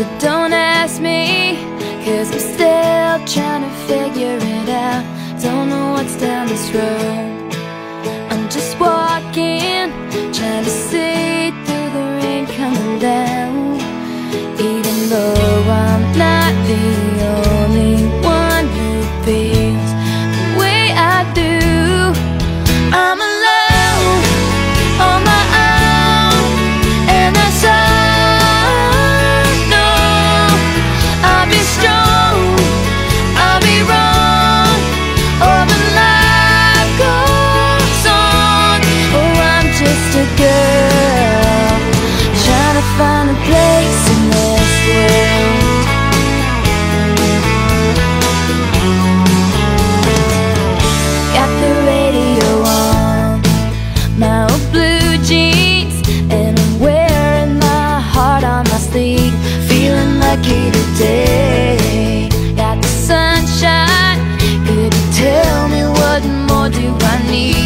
So don't ask me, cause I'm still trying to figure it out. Don't know what's down this road. I'm just walking, trying to see through the rain coming down. sleep, feeling lucky today. Got the sunshine, could you tell me what more do I need?